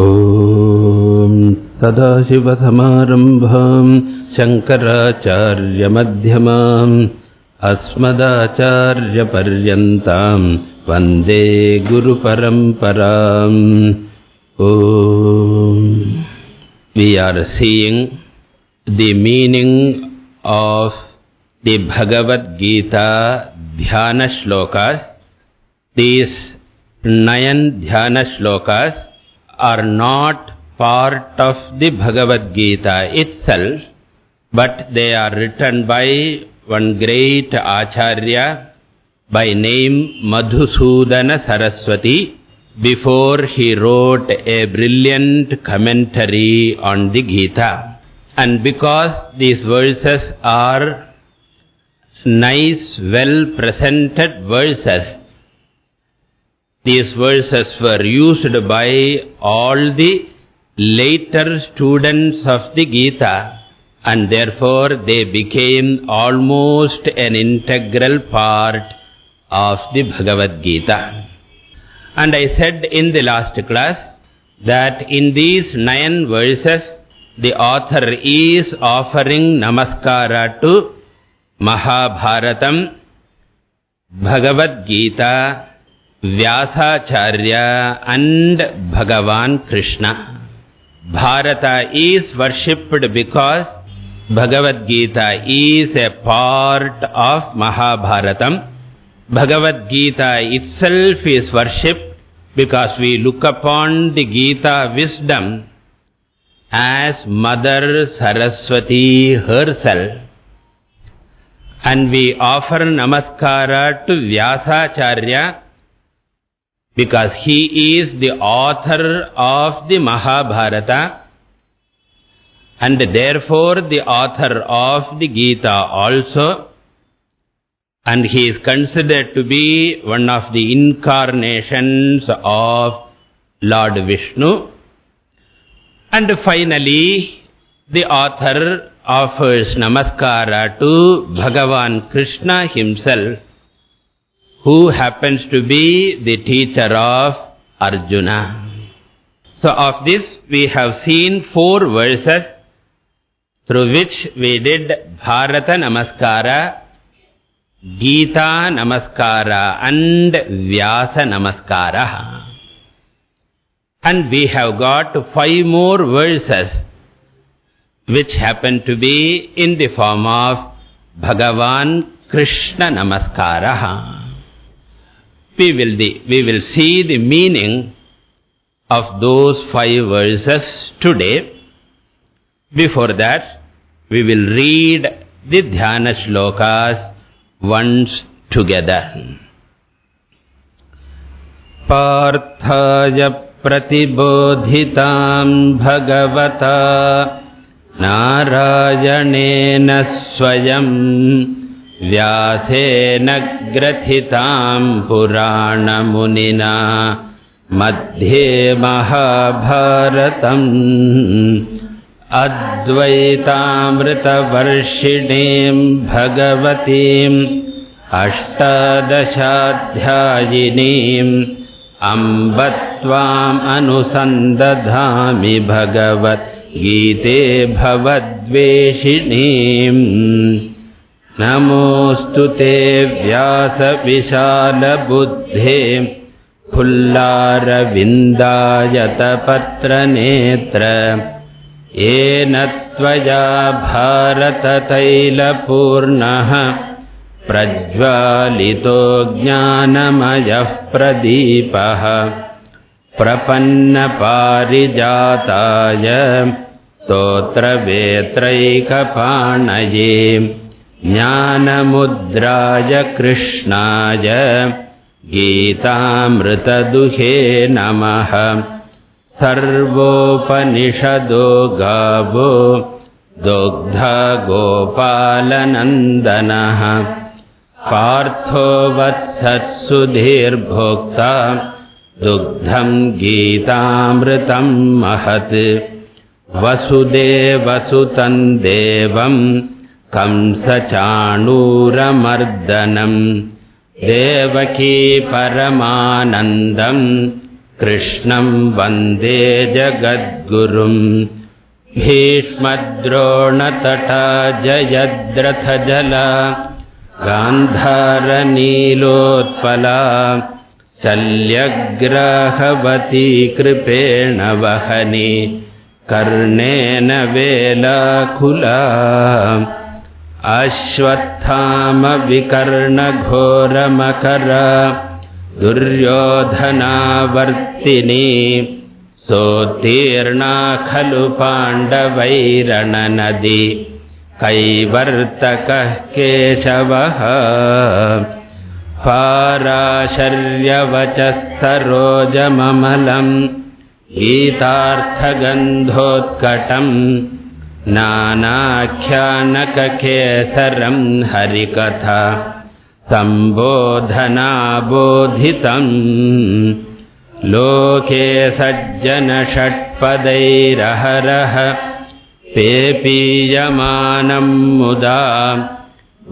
ॐ सदाशिवसमारम्भाम् शङ्कराचार्यमध्यमाम् अस्मदाचार्यपर्यन्ताम् वन्दे गुरुपरम्पराम् ॐ we are seeing the meaning of the Bhagavad Gita ध्यानश्लोकास् these nine ध्यानश्लोकास् are not part of the Bhagavad Gita itself, but they are written by one great Acharya by name Madhusudana Saraswati before he wrote a brilliant commentary on the Gita. And because these verses are nice, well-presented verses, these verses were used by all the later students of the Gita and therefore they became almost an integral part of the Bhagavad Gita. And I said in the last class that in these nine verses the author is offering namaskara to Mahabharatam, Bhagavad Gita, Vyasacharya and Bhagavan Krishna. Bharata is worshipped because Bhagavad Gita is a part of Mahabharatam. Bhagavad Gita itself is worshipped because we look upon the Gita wisdom as Mother Saraswati herself. And we offer namaskara to Vyasacharya because he is the author of the Mahabharata and therefore the author of the Gita also and he is considered to be one of the incarnations of Lord Vishnu. And finally, the author offers namaskara to Bhagavan Krishna himself who happens to be the teacher of Arjuna. So of this we have seen four verses through which we did Bharata Namaskara, Gita Namaskara and Vyasa Namaskara. And we have got five more verses which happen to be in the form of Bhagavan Krishna Namaskara we will, the, we will see the meaning of those five verses today. Before that, we will read the Dhyana Shlokas once together. Parthaya pratibodhitam bhagavata narayanena swayam व्यासेन ग्रथिताम् पुराणमुनिना मध्ये महाभारतम् अद्वैतामृतवर्षिणीम् भगवतीम् अष्टादशाध्यायिनीम् अम्ब त्वाम् अनुसन्दधामि भगवद्गीते भवद्वेषिणीम् नमोऽस्तु ते व्यासविशालबुद्धे फुल्लारविन्दायतपत्रनेत्र। येन त्वया भारततैलपूर्णः प्रज्वालितो ज्ञानमयः प्रदीपः। प्रपन्नपारिजाताय स्तोत्रवेत्रैकपाणये ज्ञानमुद्राय कृष्णाय गीतामृतदुहे नमः। सर्वोपनिषदो गावो दुग्धगोपालनन्दनः। पार्थो वत्सत्सुधीर्भोक्ता दुग्धम् गीतामृतम् महत्। वसुदेवसुतम् देवम् कंसचाणूरमर्दनम् देवकी परमानन्दम् कृष्णम् वन्दे जगद्गुरुम्। भीष्मद्रोणतटा जयद्रथजला गान्धारनीलोत्पला शल्यग्राहवती कृपेण वहनि कर्णेन वेलाकुला अश्वत्थामविकर्णघोरमकर दुर्योधनावर्तिनी सोत्तीर्णा खलु पाण्डवैरणनदी कैवर्तकः केशवः पाराशर्यवचः सरोजममलम् गीतार्थगन्धोत्कटम् नानाख्यानककेसरम् हरिकथा सम्बोधनाबोधितम् लोके सज्जनषट्पदैरहरः पेपीयमानम् मुदा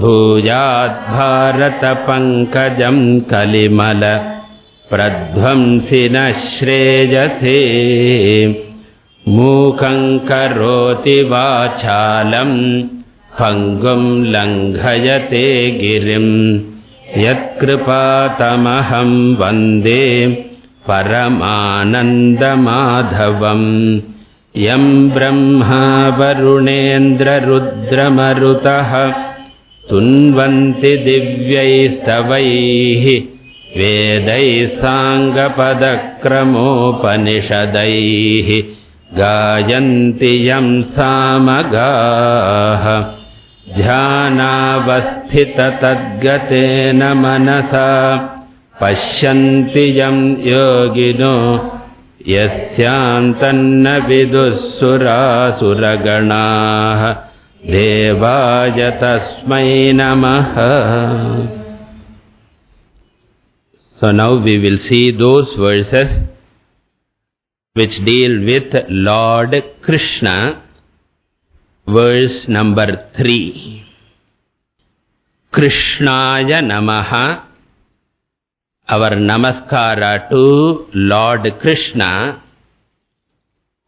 भूयाद्भारतपङ्कजम् कलिमल प्रध्वंसिनः श्रेयसे मूकम् करोति वाचालम् पङ्गुम् लङ्घयते गिरिम् यत्कृपातमहम् वन्दे परमानन्दमाधवम् यम् ब्रह्मा वरुणेन्द्ररुद्रमरुतः तुन्वन्ति दिव्यैस्तवैः वेदैः साङ्गपदक्रमोपनिषदैः गायन्ति यम् सामगाः। ध्यानावस्थिततद्गतेन मनसा। पश्यन्ति यम् योगिनो यस्यान्तन्न विदुःसुरासुरगणाः देवाय तस्मै नमः। So now we will see those verses which deal with Lord Krishna, verse number 3. Krishnaya Namaha, our namaskara to Lord Krishna,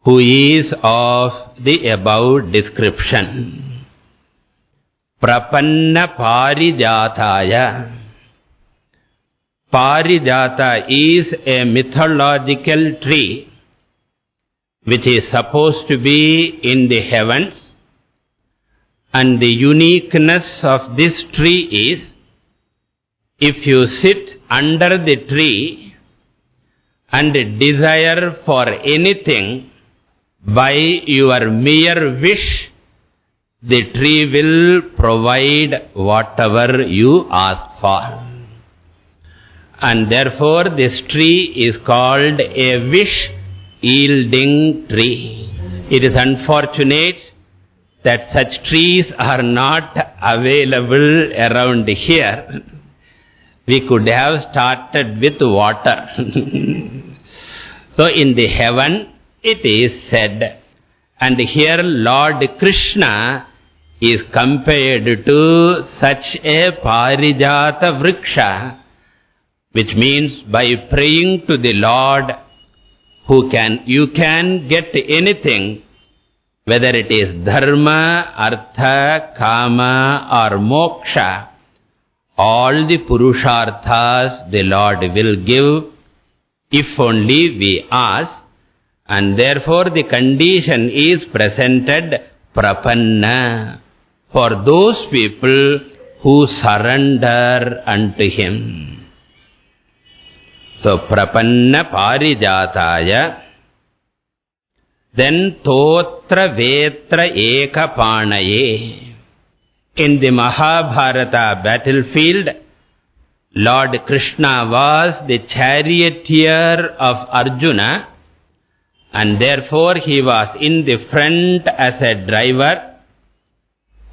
who is of the above description. Prapanna Parijataya. Parijata is a mythological tree which is supposed to be in the heavens and the uniqueness of this tree is if you sit under the tree and desire for anything by your mere wish, the tree will provide whatever you ask for. And therefore this tree is called a wish-yielding tree. It is unfortunate that such trees are not available around here. We could have started with water. so in the heaven it is said, and here Lord Krishna is compared to such a parijata vriksha which means by praying to the Lord, who can, you can get anything, whether it is dharma, artha, kama or moksha, all the purusharthas the Lord will give if only we ask. And therefore the condition is presented prapanna for those people who surrender unto Him. So, prapanna parijataya. Then totra vetra ekapanaye. In the Mahabharata battlefield, Lord Krishna was the charioteer of Arjuna and therefore he was in the front as a driver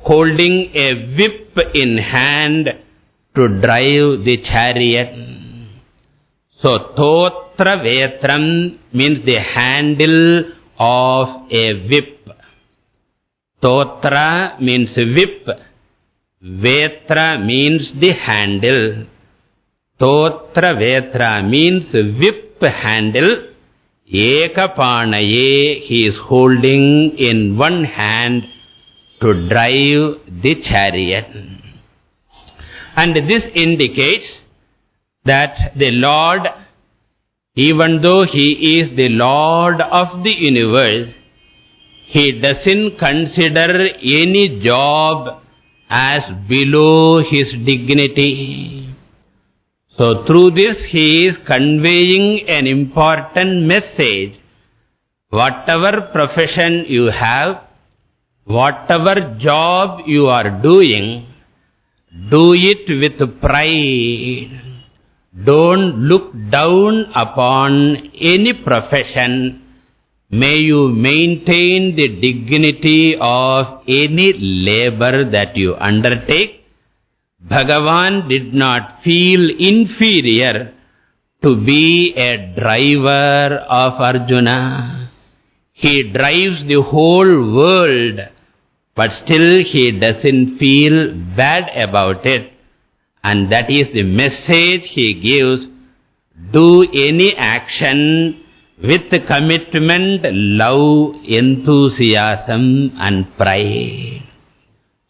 holding a whip in hand to drive the chariot. So, Totra Vetram means the handle of a whip. Totra means whip. Vetra means the handle. Totra Vetra means whip handle. Ekapanaye, he is holding in one hand to drive the chariot. And this indicates that the Lord, even though He is the Lord of the universe, He doesn't consider any job as below His dignity. So through this He is conveying an important message. Whatever profession you have, whatever job you are doing, do it with pride. Don't look down upon any profession. May you maintain the dignity of any labor that you undertake. Bhagavan did not feel inferior to be a driver of Arjuna. He drives the whole world but still he doesn't feel bad about it. And that is the message he gives. Do any action with commitment, love, enthusiasm and pride.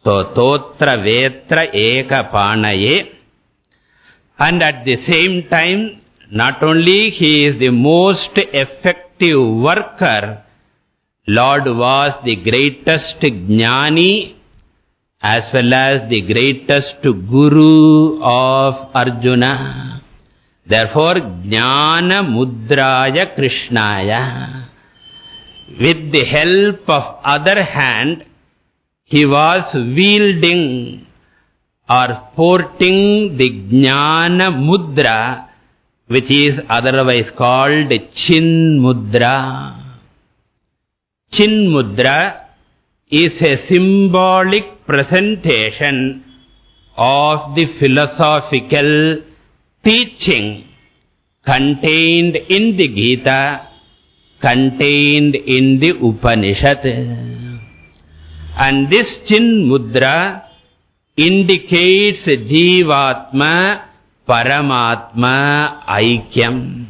So, Totra Vetra Eka Panaye. And at the same time, not only he is the most effective worker, Lord was the greatest jnani as well as the greatest guru of Arjuna. Therefore, jnana mudraya krishnaya. With the help of other hand, he was wielding or sporting the jnana mudra, which is otherwise called chin mudra. Chin Mudra is a symbolic presentation of the philosophical teaching contained in the Gita, contained in the Upanishad. And this Chin Mudra indicates Jivatma, Paramatma, Aikyam.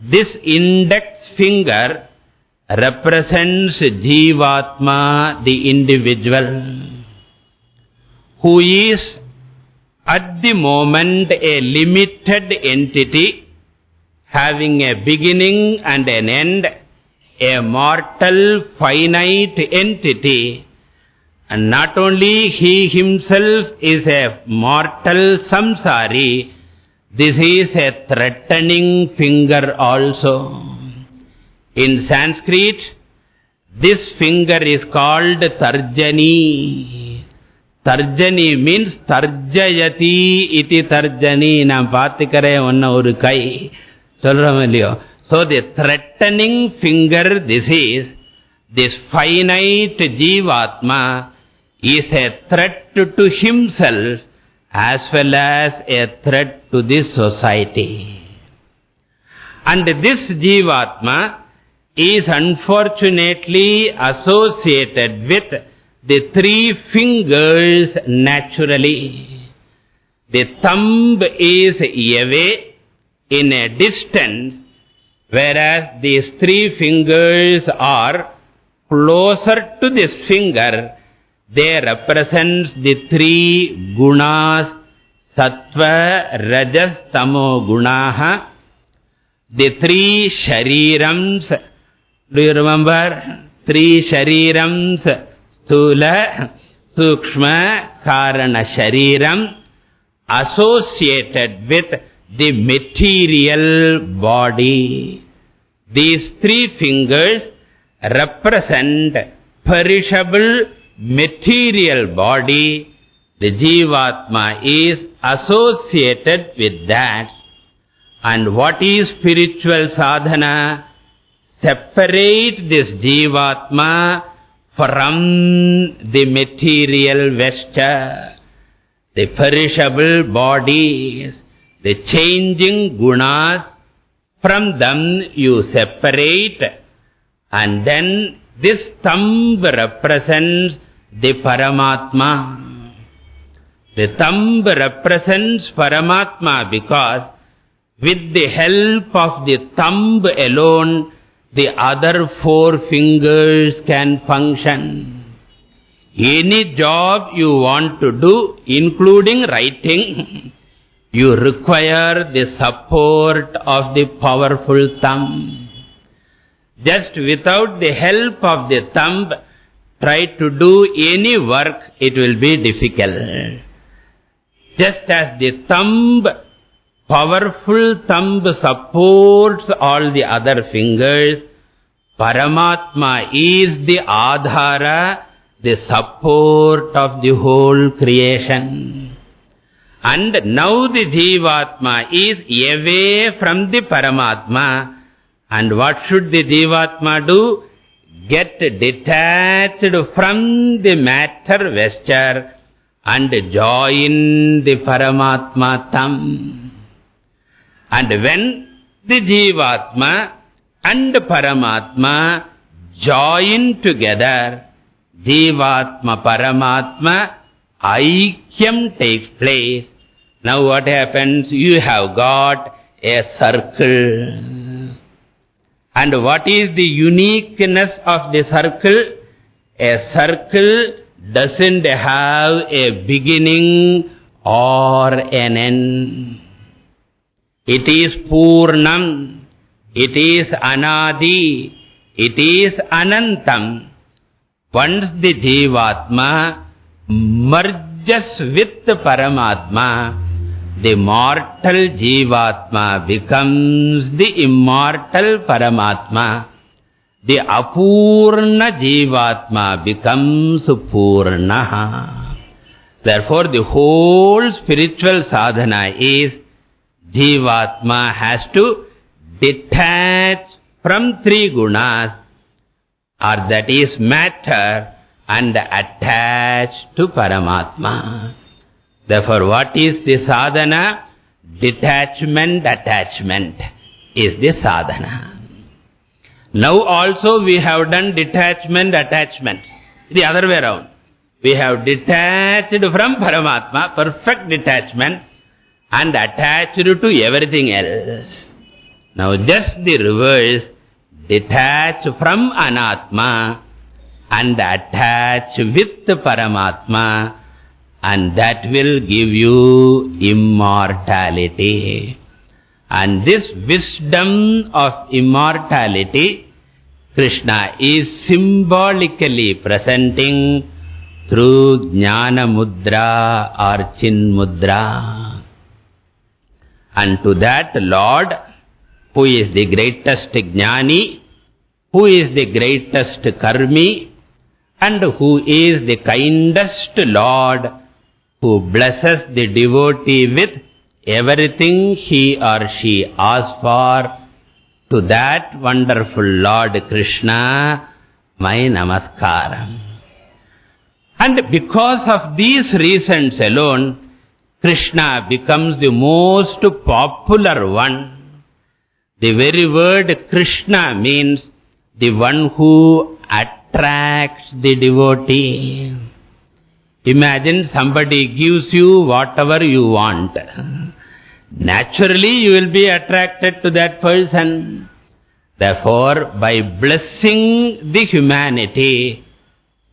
This index finger represents Jivatma, the individual, who is at the moment a limited entity, having a beginning and an end, a mortal, finite entity, and not only he himself is a mortal samsari, this is a threatening finger also. In Sanskrit, this finger is called Tarjani. Tarjani means Tarjayati iti Tarjani. Nam pathikare onna oru kai. So the threatening finger, this is, this finite Jivatma is a threat to himself as well as a threat to this society. And this Jivatma is unfortunately associated with the three fingers naturally. The thumb is away in a distance, whereas these three fingers are closer to this finger. They represent the three gunas, sattva, rajas, tamo gunaha. The three sharirams, do you remember? Three sharirams, stula, sukshma, karana shariram, associated with the material body. These three fingers represent perishable material body. The Jivatma is associated with that. And what is spiritual sadhana? Separate this Jivatma from the material vesture, the perishable bodies, the changing gunas, from them you separate and then this thumb represents the Paramatma. The thumb represents Paramatma because with the help of the thumb alone, the other four fingers can function. Any job you want to do, including writing, you require the support of the powerful thumb. Just without the help of the thumb, try to do any work, it will be difficult. Just as the thumb, powerful thumb supports all the other fingers, Paramatma is the adhara, the support of the whole creation. And now the Jivatma is away from the Paramatma. And what should the Jivatma do? Get detached from the matter vesture and join the Paramatma thumb. And when the Jivatma and Paramatma join together, Jivatma Paramatma Aikyam takes place. Now what happens? You have got a circle. And what is the uniqueness of the circle? A circle doesn't have a beginning or an end. It is Purnam. It is Anadi. It is Anantam. Once the Jivatma merges with Paramatma, the mortal Jivatma becomes the immortal Paramatma. The Apurna Jivatma becomes Purnaha. Therefore, the whole spiritual sadhana is Jivatma has to detach from three gunas, or that is matter, and attach to Paramatma. Therefore, what is the sadhana? Detachment, attachment is the sadhana. Now also we have done detachment, attachment. The other way around. We have detached from Paramatma, perfect detachment, and attached to everything else. Now just the reverse, detach from Anatma and attach with Paramatma and that will give you immortality. And this wisdom of immortality, Krishna is symbolically presenting through Jnana Mudra or Chin Mudra. And to that Lord, who is the greatest Jnani, who is the greatest Karmi, and who is the kindest Lord, who blesses the devotee with everything he or she asks for, to that wonderful Lord Krishna, my namaskaram. And because of these reasons alone, Krishna becomes the most popular one. The very word Krishna means the one who attracts the devotee. Imagine somebody gives you whatever you want. Naturally, you will be attracted to that person. Therefore, by blessing the humanity,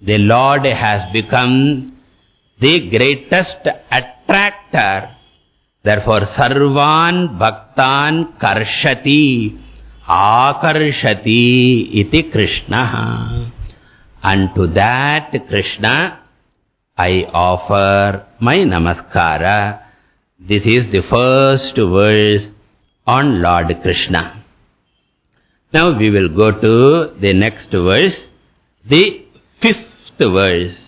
the Lord has become the greatest attractor. Therefore, Sarvan Bhaktan Karshati Akarshati iti Krishna. And to that Krishna, I offer my namaskara. This is the first verse on Lord Krishna. Now we will go to the next verse, the fifth verse.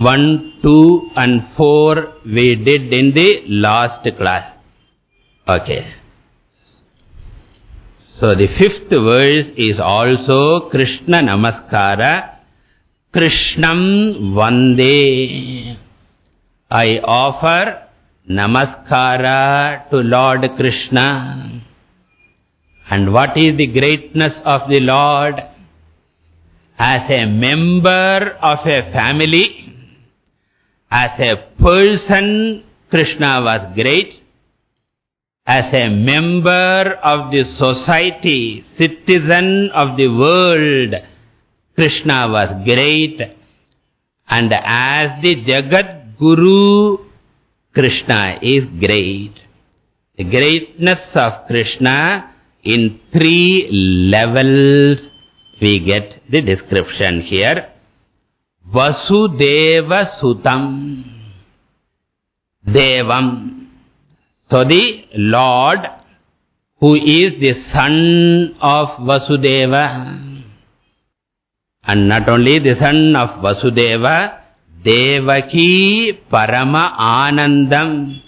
One, two and four we did in the last class. Okay. So the fifth verse is also Krishna Namaskara. Krishnam Vande. I offer Namaskara to Lord Krishna. And what is the greatness of the Lord? As a member of a family, as a person, Krishna was great. As a member of the society, citizen of the world, Krishna was great. And as the Jagat Guru, Krishna is great. The greatness of Krishna in three levels we get the description here. Vasudeva Sutam Devam. So the Lord who is the son of Vasudeva and not only the son of Vasudeva, Devaki Parama Anandam,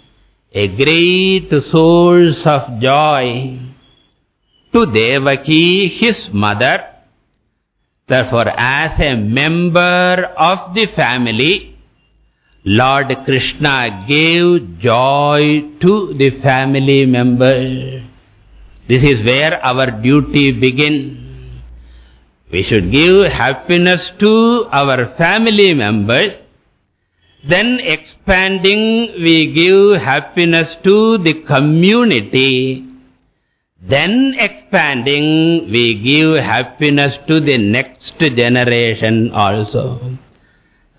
a great source of joy to Devaki, his mother, Therefore, as a member of the family, Lord Krishna gave joy to the family member. This is where our duty begins. We should give happiness to our family members. Then expanding, we give happiness to the community. Then expanding, we give happiness to the next generation also.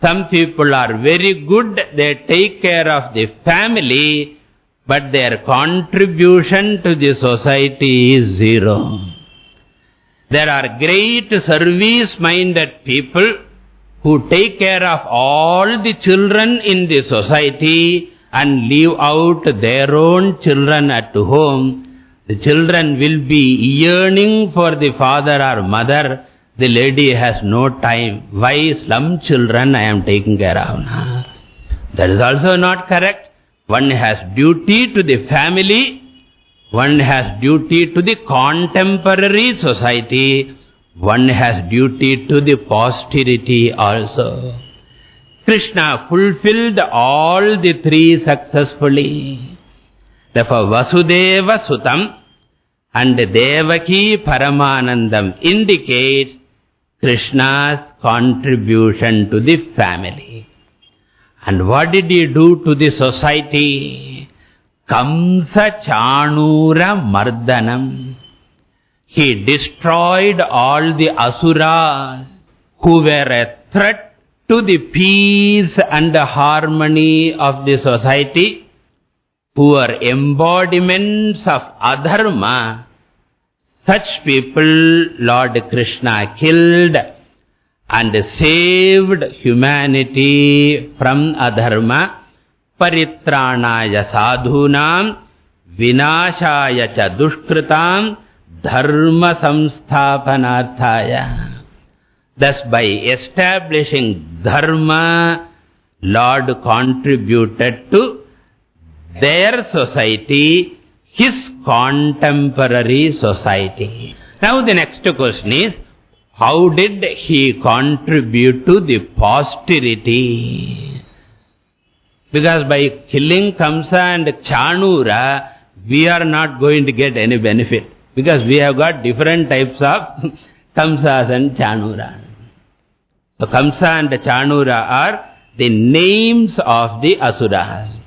Some people are very good, they take care of the family, but their contribution to the society is zero. There are great service-minded people who take care of all the children in the society and leave out their own children at home the children will be yearning for the father or mother. The lady has no time. Why slum children I am taking care of? That is also not correct. One has duty to the family. One has duty to the contemporary society. One has duty to the posterity also. Krishna fulfilled all the three successfully. Therefore, Vasudeva Sutam and Devaki Paramanandam indicates Krishna's contribution to the family. And what did he do to the society? Kamsa Chanura Mardanam. He destroyed all the asuras who were a threat to the peace and the harmony of the society who are embodiments of adharma, such people Lord Krishna killed and saved humanity from adharma, paritranaya sadhunam, vinashaya cha dushkritam, dharma samsthapanarthaya. Thus by establishing dharma, Lord contributed to their society, his contemporary society. Now the next question is, how did he contribute to the posterity? Because by killing Kamsa and Chanura, we are not going to get any benefit. Because we have got different types of Kamsas and Chanura. So Kamsa and Chanura are the names of the Asuras.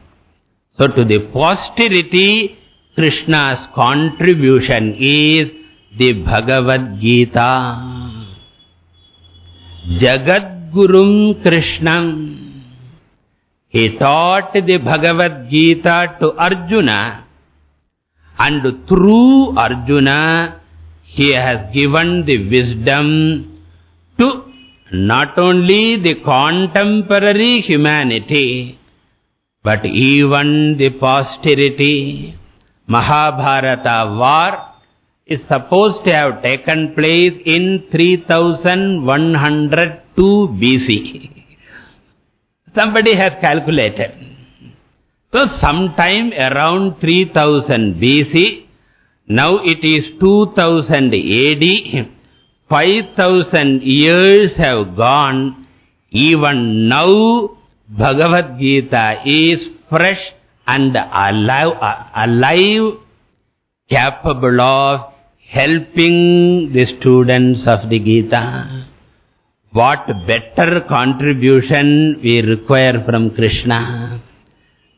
So to the posterity, Krishna's contribution is the Bhagavad Gita. Jagat Gurum Krishnam. He taught the Bhagavad Gita to Arjuna and through Arjuna he has given the wisdom to not only the contemporary humanity but even the posterity, Mahabharata war is supposed to have taken place in 3102 BC. Somebody has calculated. So sometime around 3000 BC, now it is 2000 AD, 5000 years have gone, even now Bhagavad Gita is fresh and alive, alive, capable of helping the students of the Gita. what better contribution we require from Krishna.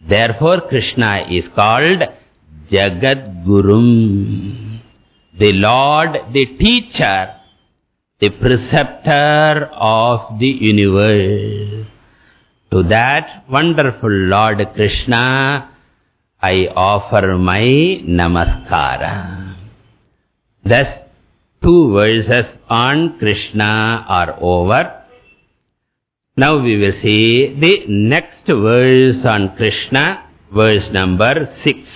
Therefore, Krishna is called Jagat Gurum, the Lord, the teacher, the preceptor of the universe. To that wonderful Lord Krishna, I offer my namaskara. Thus, two verses on Krishna are over. Now we will see the next verse on Krishna, verse number 6.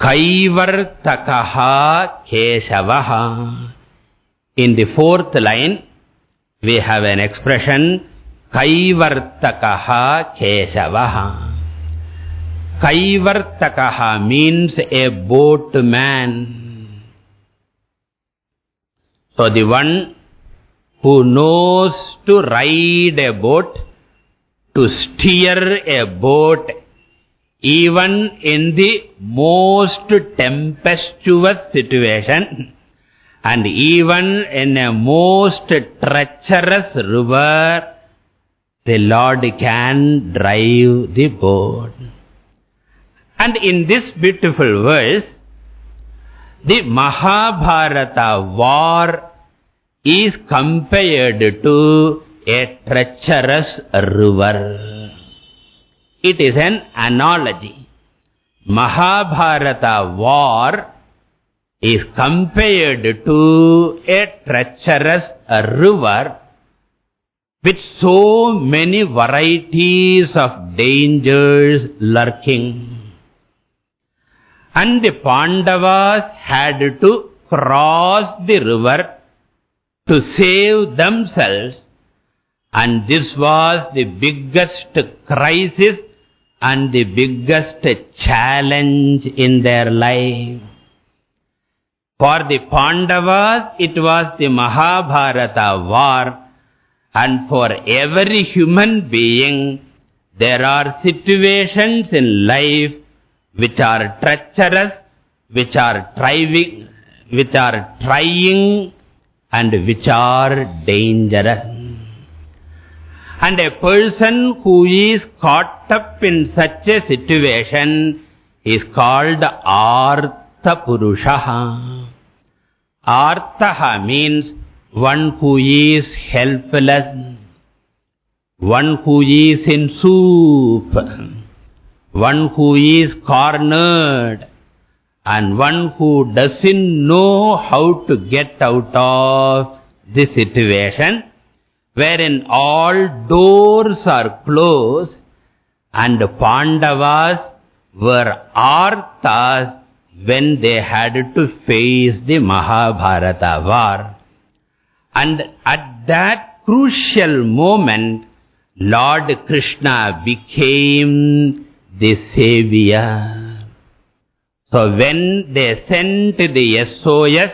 Kaivartakaha Keshavaha. In the fourth line, we have an expression, Kaivartakaha Keshavaha. Kaivartakaha means a boatman. So the one who knows to ride a boat, to steer a boat, even in the most tempestuous situation, and even in a most treacherous river, the Lord can drive the boat. And in this beautiful verse, the Mahabharata war is compared to a treacherous river. It is an analogy. Mahabharata war is compared to a treacherous river with so many varieties of dangers lurking. And the Pandavas had to cross the river to save themselves. And this was the biggest crisis and the biggest challenge in their life. For the Pandavas, it was the Mahabharata war. And for every human being, there are situations in life which are treacherous, which are trying, which are trying, and which are dangerous. And a person who is caught up in such a situation is called Artha Purushaha. Artaha means one who is helpless, one who is in soup, one who is cornered, and one who doesn't know how to get out of the situation, wherein all doors are closed, and Pandavas were Arthas when they had to face the Mahabharata war. And at that crucial moment, Lord Krishna became the savior. So when they sent the SOS,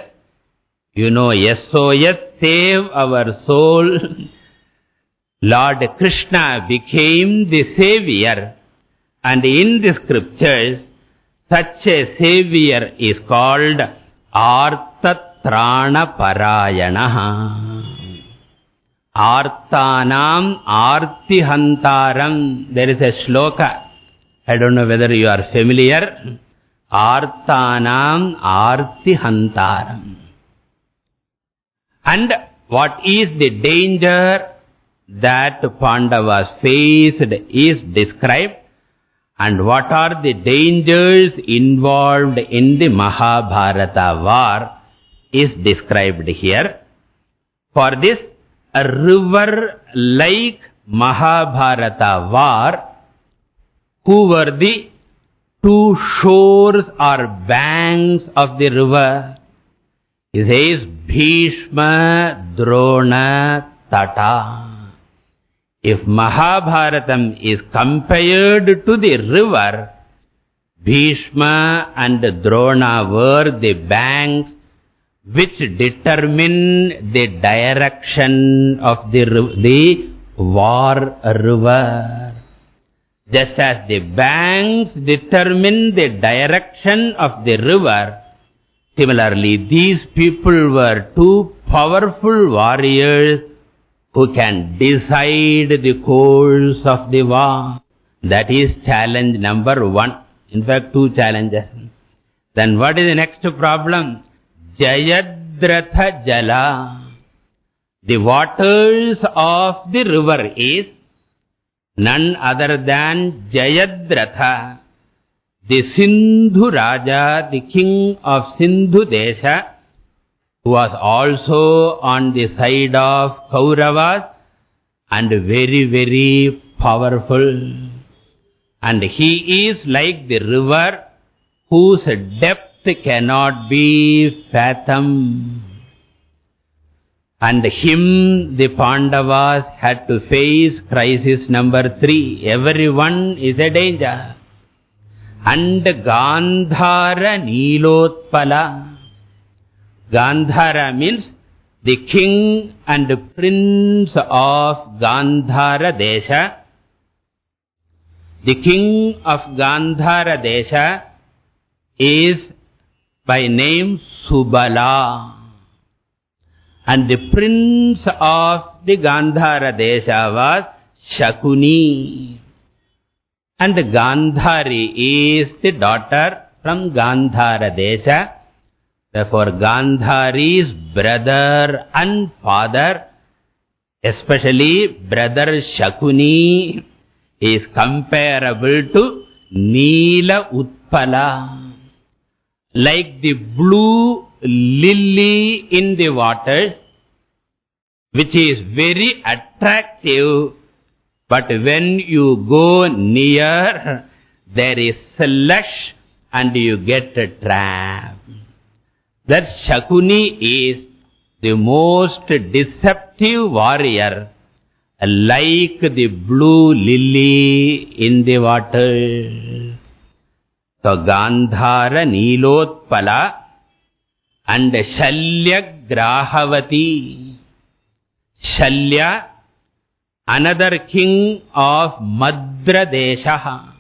you know SOS, save our soul, Lord Krishna became the savior. And in the scriptures, such a savior is called Artatrana Artihantaram. There is a shloka. I don't know whether you are familiar. Artanam Artihantaram. And what is the danger that Pandavas faced is described and what are the dangers involved in the Mahabharata war is described here. For this, a river like Mahabharata war, who were the two shores or banks of the river? He says, Bhishma, Drona, Tata. If Mahabharatam is compared to the river, Bhishma and Drona were the banks which determine the direction of the, the war river. Just as the banks determine the direction of the river, similarly these people were two powerful warriors who can decide the course of the war. That is challenge number one. In fact, two challenges. Then what is the next problem? Jayadratha Jala. The waters of the river is none other than Jayadratha, the Sindhu Raja, the king of Sindhu Desha, who was also on the side of Kauravas and very, very powerful. And he is like the river whose depth cannot be fathomed. And him, the Pandavas, had to face crisis number three. Everyone is a danger. And Gandhara Nilotpala. Gandhara means the king and prince of Gandhara Desha. The king of Gandhara Desha is by name Subala. And the prince of the Gandhara Desha was Shakuni. And Gandhari is the daughter from Gandhara Desha. Therefore, Gandhari's brother and father, especially brother Shakuni, is comparable to Neela Utpala. Like the blue lily in the waters, which is very attractive, but when you go near, there is slush and you get trapped. That Shakuni is the most deceptive warrior, like the blue lily in the water. So Gandhara and Shalya Grahavati. Shalya, another king of Madra Desha.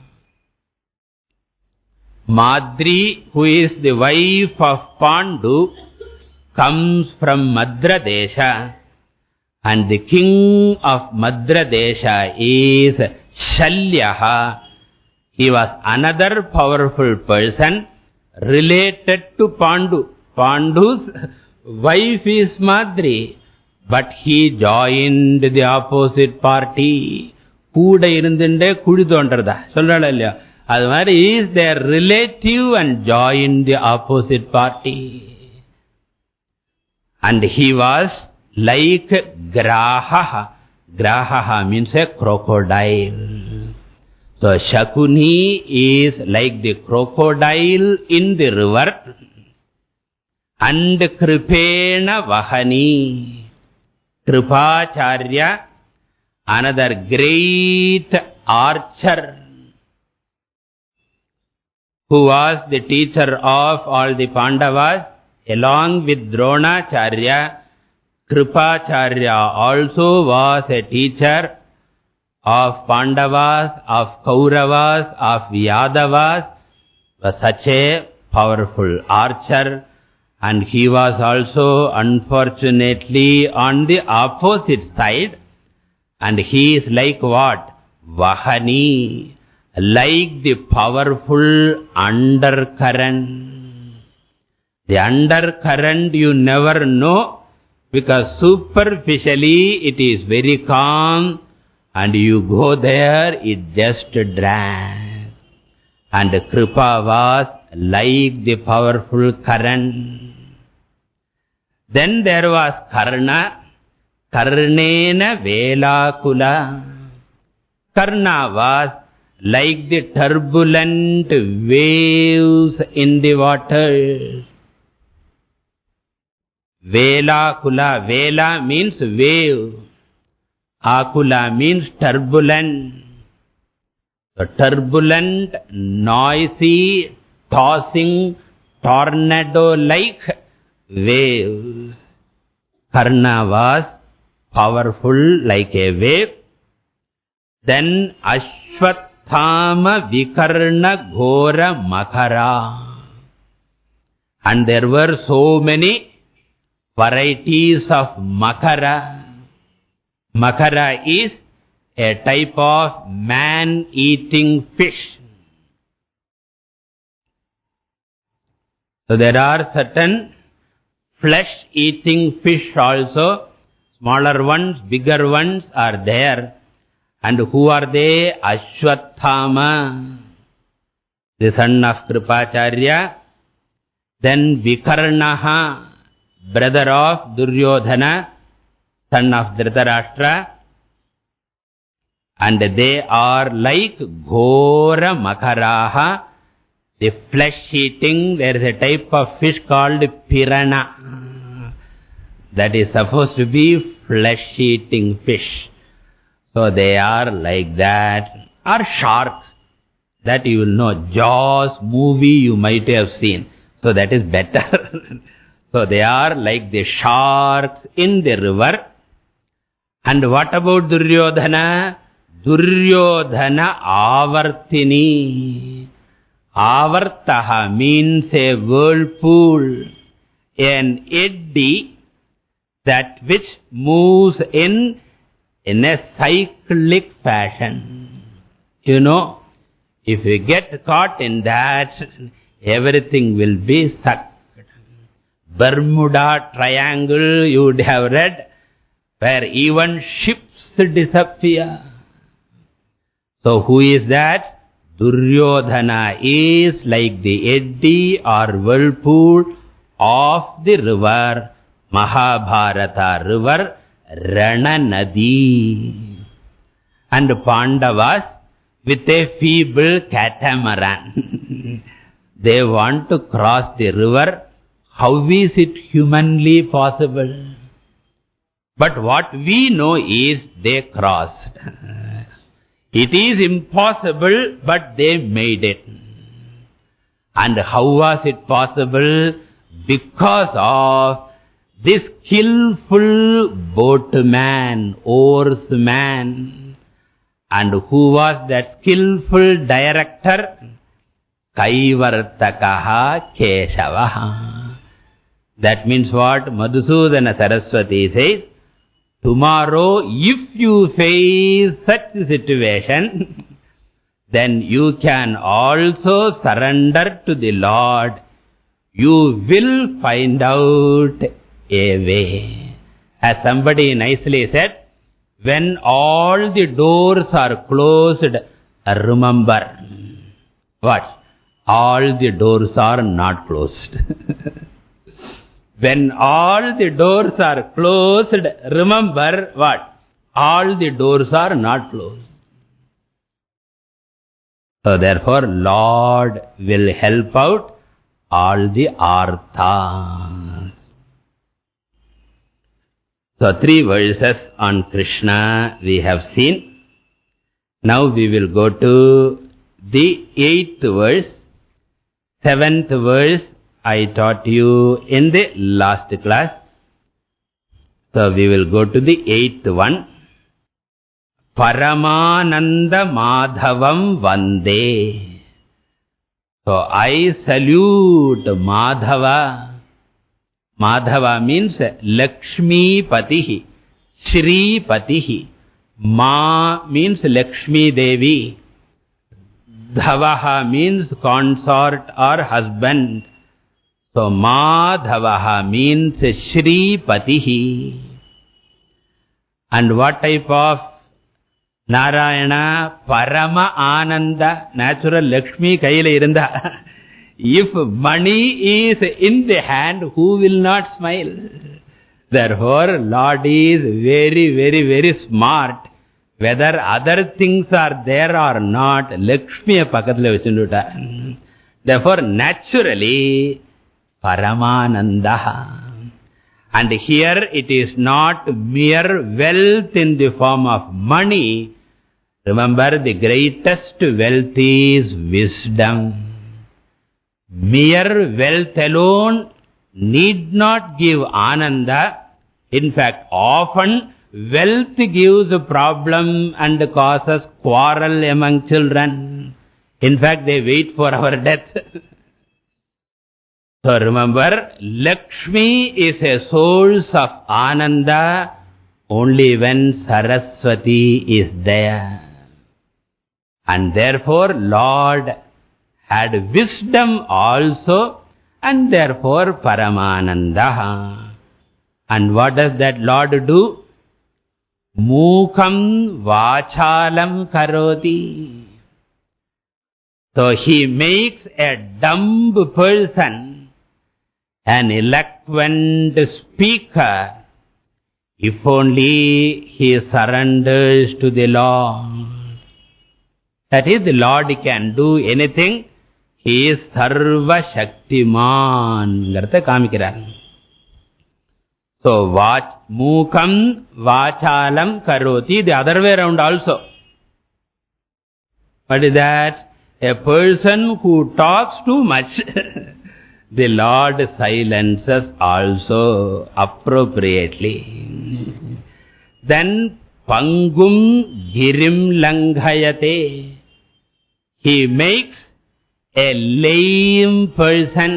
Madri, who is the wife of Pandu, comes from Madra Desha. And the king of Madra Desha is Shalyaha. He was another powerful person related to Pandu. Pandu's wife is Madri, but he joined the opposite party. கூட இருந்துட்டே குழி தோன்றதா சொல்றாள் இல்லையா அது மாதிரி is their relative and joined the opposite party. And he was like Graha. Graha means a crocodile. So Shakuni is like the crocodile in the river. And Kripena Vahani. Kripacharya, another great archer, who was the teacher of all the Pandavas, along with Dronacharya, Kripacharya also was a teacher of Pandavas, of Kauravas, of Yadavas, was such a powerful archer. And he was also, unfortunately, on the opposite side. And he is like what? Vahani. Like the powerful undercurrent. The undercurrent you never know because superficially it is very calm and you go there, it just drags. And Kripa was like the powerful current. Then there was Karna, Karnena Velakula. Karna was like the turbulent waves in the water. Velakula, Vela means wave. Akula means turbulent. The turbulent, noisy, tossing, tornado-like waves. Karna was powerful like a wave. Then Ashwathama Vikarna Ghora Makara. And there were so many varieties of Makara. Makara is a type of man-eating fish. So there are certain flesh-eating fish also. Smaller ones, bigger ones are there. And who are they? Ashwathama, the son of Kripacharya. Then Vikarnaha, brother of Duryodhana, son of Dhritarashtra. And they are like Ghora Makaraha, the flesh-eating, there is a type of fish called piranha. That is supposed to be flesh-eating fish. So they are like that. Or shark. That you will know. Jaws movie you might have seen. So that is better. so they are like the sharks in the river. And what about Duryodhana? Duryodhana avartini. Avartaha means a whirlpool, an eddy that which moves in in a cyclic fashion. You know, if you get caught in that, everything will be sucked. Bermuda Triangle, you would have read, where even ships disappear. So who is that? Duryodhana is like the eddy or whirlpool of the river, Mahabharata river, Rana Nadi. And Pandavas with a feeble catamaran. they want to cross the river. How is it humanly possible? But what we know is they crossed. it is impossible, but they made it. And how was it possible? Because of this skillful boatman, oarsman. And who was that skillful director? Kaivartakaha Keshavaha. That means what? Madhusudana Saraswati says, Tomorrow, if you face such a situation, then you can also surrender to the Lord. You will find out a way. As somebody nicely said, when all the doors are closed, remember. What? All the doors are not closed. when all the doors are closed, remember what? All the doors are not closed. So therefore, Lord will help out all the arthas. So three verses on Krishna we have seen. Now we will go to the eighth verse. Seventh verse I taught you in the last class. So we will go to the eighth one. Paramananda Madhavam Vande. So I salute Madhava. Madhava means Lakshmi Patihi, Shri Patihi. Ma means Lakshmi Devi. Dhavaha means consort or husband. So Madhavaha means Shri Patihi. And what type of Narayana? Parama Ananda. Natural Lakshmi Kaila Iranda. If money is in the hand, who will not smile? Therefore, Lord is very, very, very smart. Whether other things are there or not, Lakshmi pakatla vachunduta. Therefore, naturally, Paramananda. And here it is not mere wealth in the form of money. Remember, the greatest wealth is wisdom. Mere wealth alone need not give ananda. In fact, often wealth gives a problem and causes quarrel among children. In fact, they wait for our death. so remember, Lakshmi is a source of ananda only when Saraswati is there. And therefore Lord had wisdom also and therefore Paramananda. And what does that Lord do? Mukam vachalam karoti. So he makes a dumb person an eloquent speaker if only he surrenders to the Lord. That is, the Lord can do anything. He is Sarva Shaktiman. Gartha kamikiran. So, vach, mukam vachalam karoti, the other way around also. What is that? A person who talks too much, the Lord silences also appropriately. then, pangum girim langhayate. He makes a lame person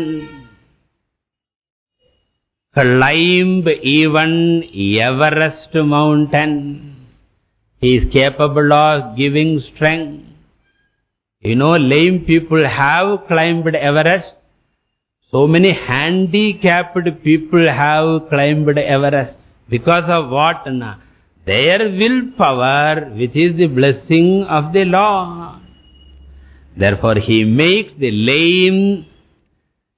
climb even Everest mountain. He is capable of giving strength. You know, lame people have climbed Everest. So many handicapped people have climbed Everest. Because of what? Na? Their willpower, which is the blessing of the Lord. Therefore, He makes the lame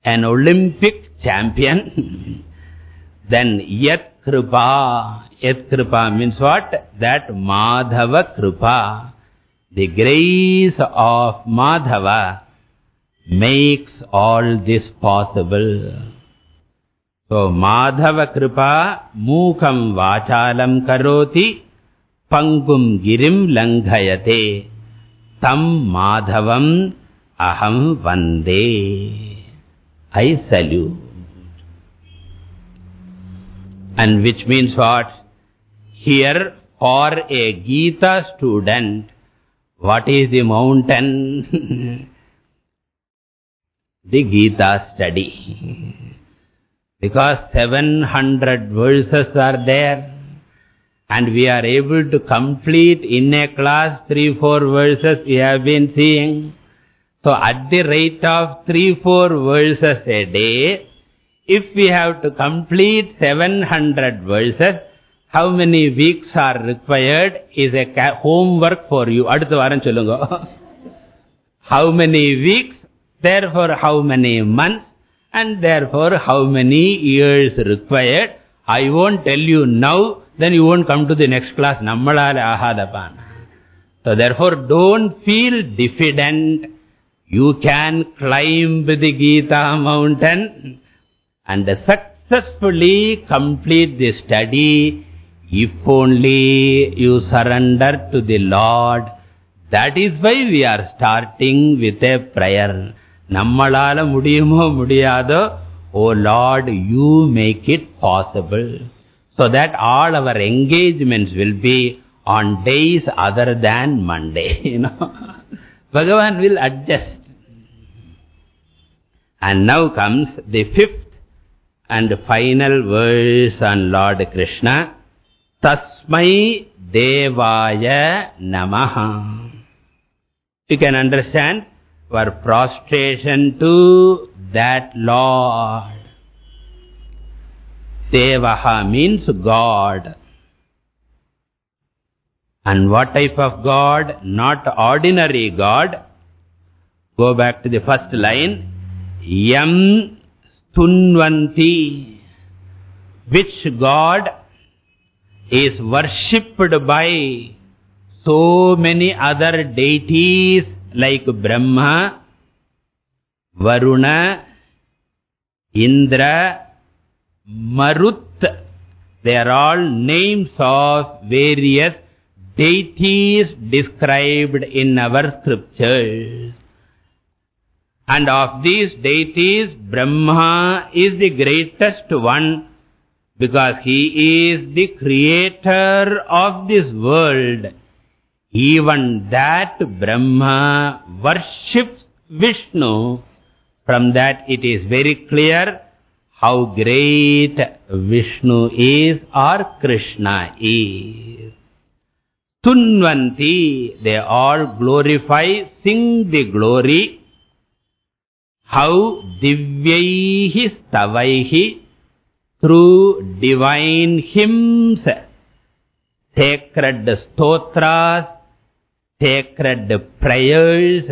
an Olympic champion. Then yat kripa. Yat kripa means what? That Madhava kripa. The grace of Madhava makes all this possible. So Madhava kripa mukam vachalam karoti pangum girim langhayate tam madhavam aham vande. I salute. And which means what? Here, for a Gita student, what is the mountain? the Gita study. Because 700 verses are there and we are able to complete in a class 3-4 verses we have been seeing. So at the rate of 3-4 verses a day, if we have to complete 700 verses, how many weeks are required is a homework for you. How many weeks therefore how many months, and therefore how many years required. I won't tell you now, then you won't come to the next class. Nammalale ahadapan. So therefore don't feel diffident. You can climb the Gita mountain and successfully complete the study if only you surrender to the Lord. That is why we are starting with a prayer. Nammalala mudiyumo mudiyado, O Lord, you make it possible. So that all our engagements will be on days other than Monday. You know, Bhagavan will adjust. And now comes the fifth and final verse on Lord Krishna. Tasmai Devaya Namaha. You can understand our prostration to that Lord. Devaha means God. And what type of God? Not ordinary God. Go back to the first line. Yam Stunvanti, which God is worshipped by so many other deities like Brahma, Varuna, Indra, Marut. They are all names of various deities described in our scriptures. And of these deities, Brahma is the greatest one because he is the creator of this world. Even that Brahma worships Vishnu. From that it is very clear how great Vishnu is or Krishna is. Stunvanti, they all glorify, sing the glory. How divyaihi stavaihi, through divine hymns, sacred stotras, sacred prayers.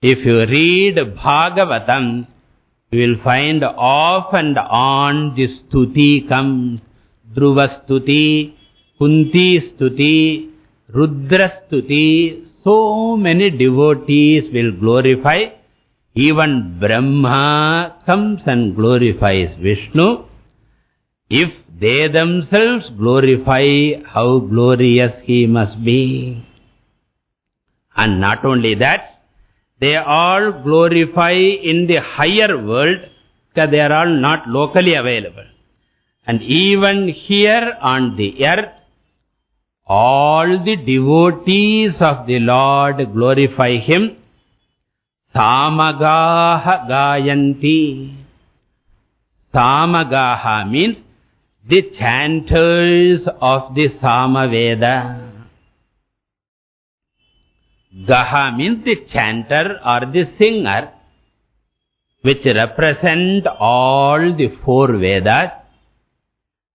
If you read Bhagavatam, you will find off and on the stuti comes. Dhruva stuti, Kunti stuti, Rudra stuti. So many devotees will glorify. Even Brahma comes and glorifies Vishnu. If they themselves glorify how glorious he must be. And not only that, they all glorify in the higher world because they are all not locally available. And even here on the earth, all the devotees of the Lord glorify Him. Samagaha gayanti. Samagaha means the chanters of the Samaveda. Gaha means the chanter or the singer which represent all the four Vedas.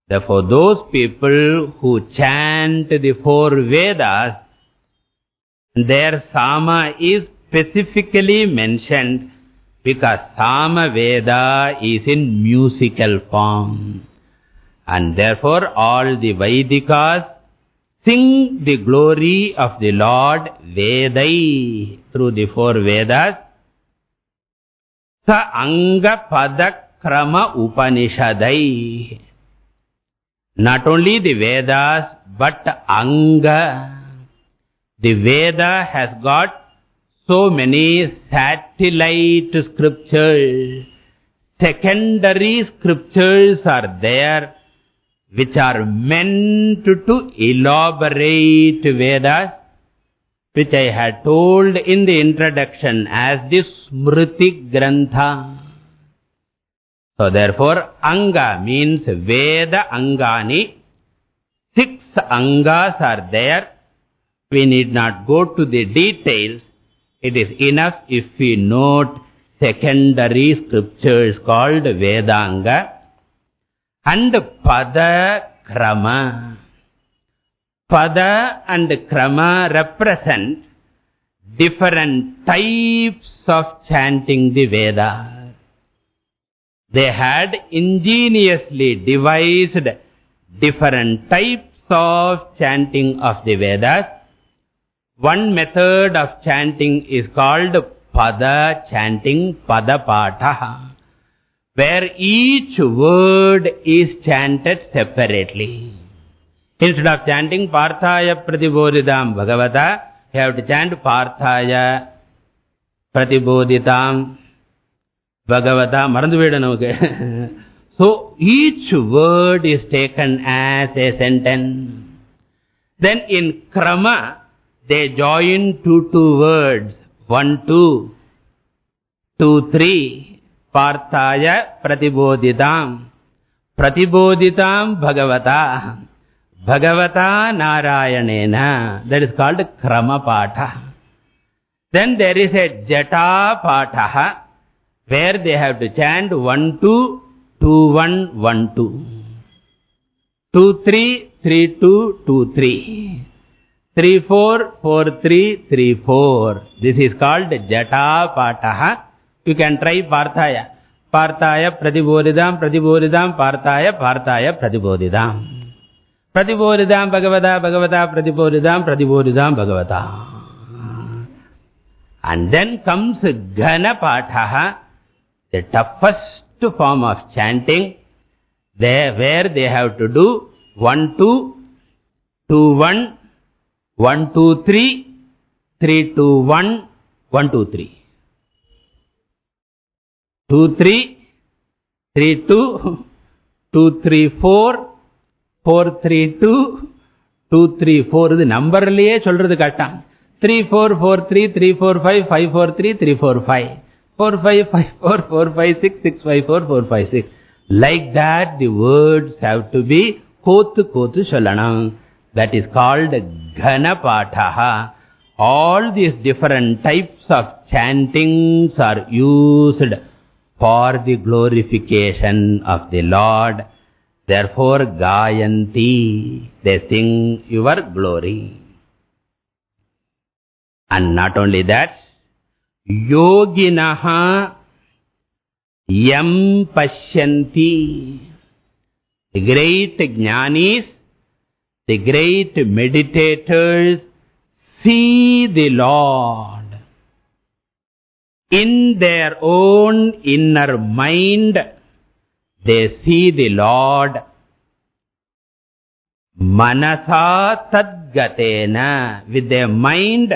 Therefore, those people who chant the four Vedas, their Sama is specifically mentioned because Sama Veda is in musical form. And therefore, all the Vedikas Sing the glory of the Lord Vedai through the four Vedas. Sa Anga Padakrama Upanishadai. Not only the Vedas, but Anga. The Veda has got so many satellite scriptures. Secondary scriptures are there which are meant to elaborate Vedas, which I had told in the introduction as the Smriti Grantha. So therefore, Anga means Veda Angani. Six Angas are there. We need not go to the details. It is enough if we note secondary scriptures called Vedanga and Pada Krama. Pada and Krama represent different types of chanting the Vedas. They had ingeniously devised different types of chanting of the Vedas. One method of chanting is called Pada chanting, Pada Pataha where each word is chanted separately. Instead of chanting Parthaya Pratibodhitam Bhagavata, you have to chant Parthaya Pratibodhitam Bhagavata Maranduvedanamukhe. so each word is taken as a sentence. Then in Krama, they join two, two words. One, two, two, three. Parthaya Pratibodhitam. Pratibodhitam Bhagavata. Bhagavata Narayanena. That is called Krama Patha. Then there is a Jata Patha where they have to chant 1 2 2 1 1 2. 2 3 3 2 2 3. 3 4 4 3 3 4. This is called Jata Patha. You can try Parthaya. Parthaya Pratibodhidam, Pratibodhidam, Parthaya, Parthaya, Pratibodhidam. Pratibodhidam, Bhagavata, Bhagavata, Pratibodhidam, Pratibodhidam, Bhagavata. And then comes Ghana Pathaha, the toughest form of chanting, there where they have to do 1, 2, 2, 1, 1, 2, 3, 3, 2, 1, 1, 2, 3. 2, 3, 3, 2, 2, 3, 4, 4, 3, 2, 2, 3, 4. இது நம்பர்லயே சொல்றது கட்டம் 3, 4, 4, 3, 3, 4, 5, 5, 4, 3, 3, 4, 5. 4, 5, 5, 4, 4, 5, 6, 6, 5, 4, 4, 5, 6. Like that the words have to be kotu kotu shalanam. That is called Ghanapataha. All these different types of chantings are used for the glorification of the Lord. Therefore, Gayanti, they sing your glory. And not only that, Yoginaha Yam Pashyanti. The great jnanis, the great meditators see the Lord. In their own inner mind, they see the Lord. Manasa Tadgatena, with their mind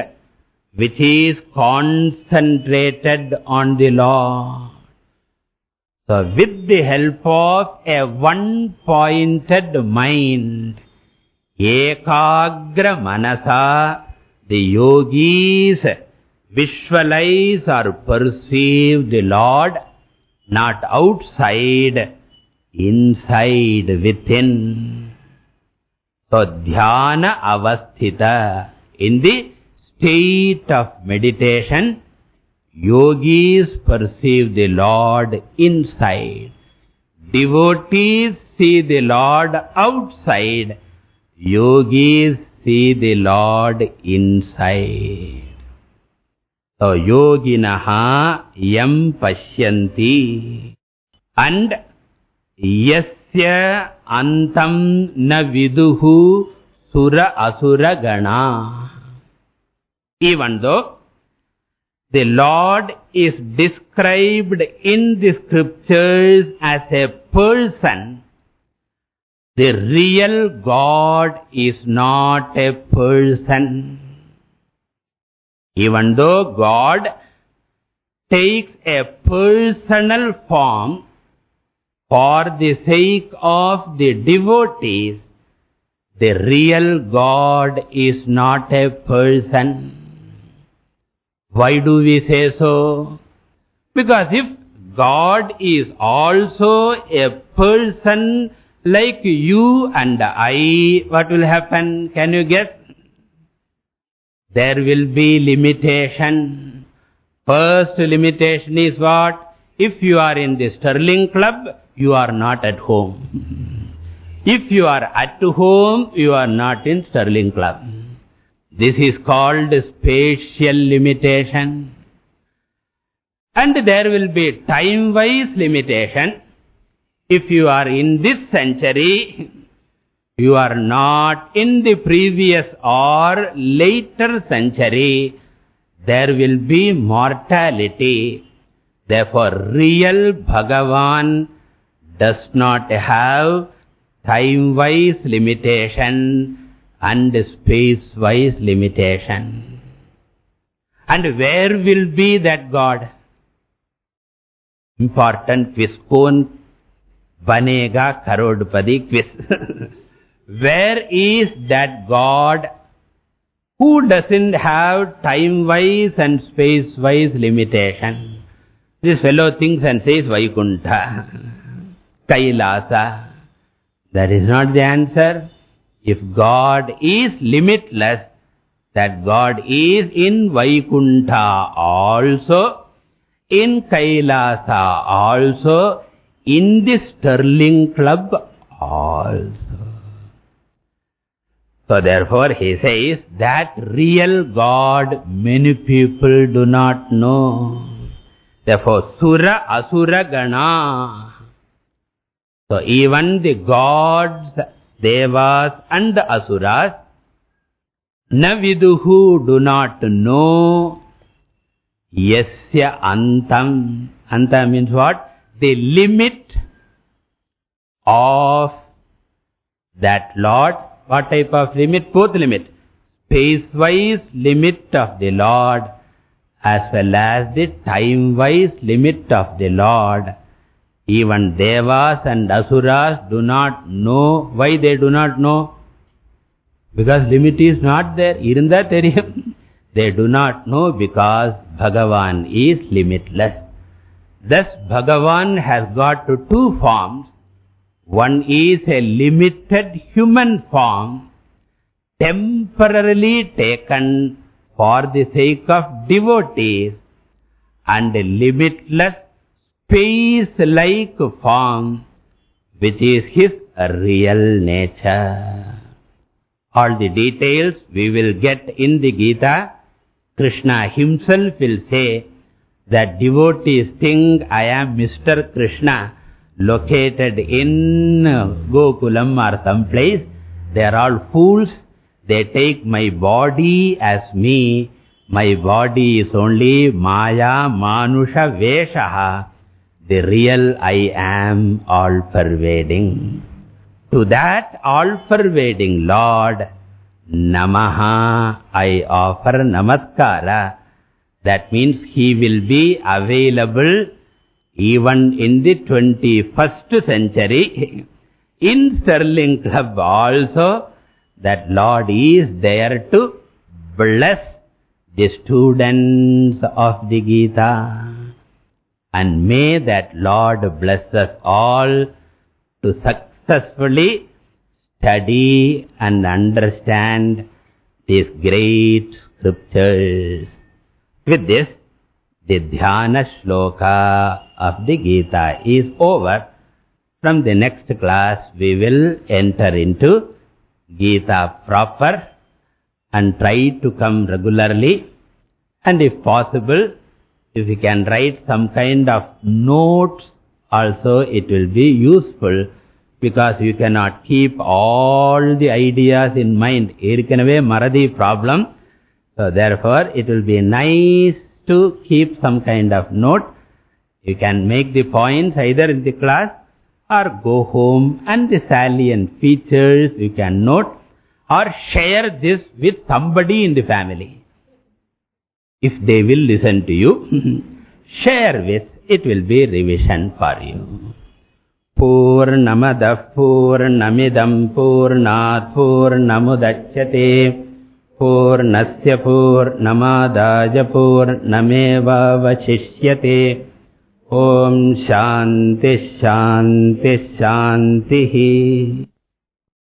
which is concentrated on the Lord. So with the help of a one-pointed mind, Ekagra Manasa, the yogis visualize or perceive the Lord not outside, inside, within. So dhyana avasthita, in the state of meditation, yogis perceive the Lord inside. Devotees see the Lord outside. Yogis see the Lord inside. Pashyanti. And yasya antam na viduhu sura asura gana. Even though the Lord is described in the scriptures as a person, the real God is not a person. Even though God takes a personal form for the sake of the devotees, the real God is not a person. Why do we say so? Because if God is also a person like you and I, what will happen? Can you guess? There will be limitation. First limitation is what? If you are in the Sterling Club, you are not at home. If you are at home, you are not in Sterling Club. This is called spatial limitation. And there will be time-wise limitation. If you are in this century, you are not in the previous or later century, there will be mortality. Therefore, real Bhagavan does not have time-wise limitation and space-wise limitation. And where will be that God? Important quiz. Kaun Banega Crorepati quiz. where is that God who doesn't have time-wise and space-wise limitation? This fellow thinks and says Vaikuntha, Kailasa. That is not the answer. If God is limitless, that God is in Vaikuntha also, in Kailasa also, in the Sterling Club also. So therefore he says that real God many people do not know. Therefore Sura Asura Gana. So even the gods Devas and the Asuras, Naviduhu do not know Yasya Antam. Antam means what? The limit of that Lord. What type of limit? Both limit. Space-wise limit of the Lord as well as the time-wise limit of the Lord. Even Devas and Asuras do not know. Why they do not know? Because limit is not there. Irunda theriyum. They do not know because Bhagavan is limitless. Thus Bhagavan has got to two forms. One is a limited human form, temporarily taken for the sake of devotees, and a limitless space-like form, which is his real nature. All the details we will get in the Gita. Krishna himself will say that devotees think I am Mr. Krishna located in Gokulam or someplace. They are all fools. They take my body as me. My body is only Maya Manusha Veshaha. The real I am all-pervading. To that all-pervading Lord, Namaha, I offer Namaskara. That means He will be available even in the 21st century. In Sterling Club also, that Lord is there to bless the students of the Gita. And may that Lord bless us all to successfully study and understand these great scriptures. With this, the Dhyana Shloka of the Gita is over. From the next class, we will enter into Gita proper and try to come regularly. And if possible, if we can write some kind of notes also, it will be useful because you cannot keep all the ideas in mind. Irkanave maradi problem. So therefore, it will be nice to keep some kind of note. You can make the points either in the class or go home and the salient features you can note or share this with somebody in the family. If they will listen to you, share with, it will be revision for you. Purnamadah Purnamidam Purnat Purnamudachyate पूर्णस्य पूर्णमादायपूर्णमेवावशिष्यते। ॐ शान्तिः शान्तिः शान्तिः।